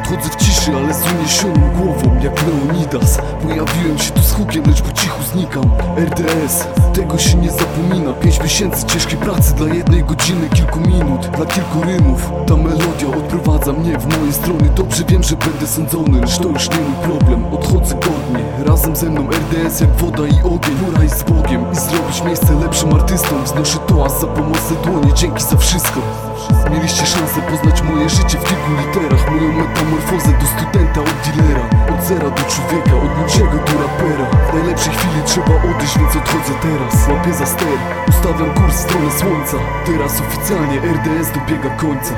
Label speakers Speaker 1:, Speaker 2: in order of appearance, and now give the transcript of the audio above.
Speaker 1: chodzę w ciszy, ale z uniesioną głową Jak Leonidas. Pojawiłem się tu z hukiem, lecz po cichu znikam. RDS, tego się nie zapomina. Pięć miesięcy ciężkiej pracy dla jednej godziny Kilku minut, dla kilku rymów. Ta melodia odprowadza mnie w moje strony. Dobrze wiem, że będę sądzony, lecz to już nie mój problem. Odchodzę razem ze mną RDS jak woda i ogień. Pora z Bogiem i zrobić miejsce lepszym artystom. Wznoszę toast za pomocne dłonie, dzięki za wszystko. Mieliście szansę poznać moje życie w kilku literach. Moją metamorfozę do studenta od dealera. Od zera do człowieka, od niczego do rapera. W najlepszej chwili trzeba odejść, więc odchodzę teraz. Łapię za ster, ustawiam kurs w stronę słońca. Teraz oficjalnie RDS dobiega końca